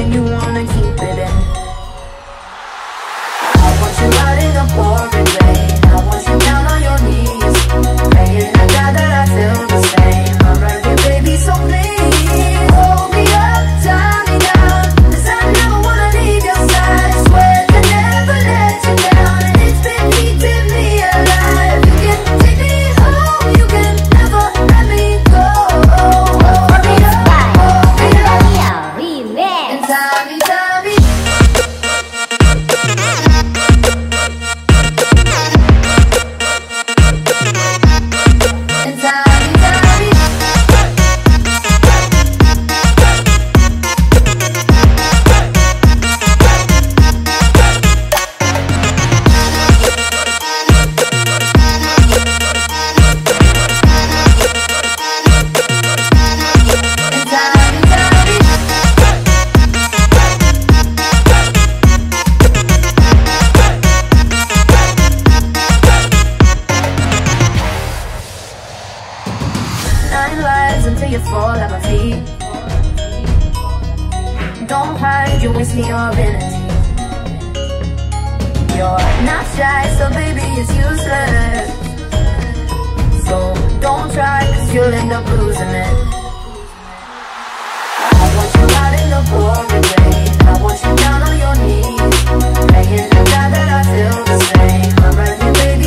and you wanna keep it in loyalty. Don't hide, you waste me your ability. You're not shy, so baby, it's useless. So don't try, cause you'll end up losing it. I want you out in the pouring rain. I want you down on your knees. Praying to God that I feel the same. I'm right here, baby.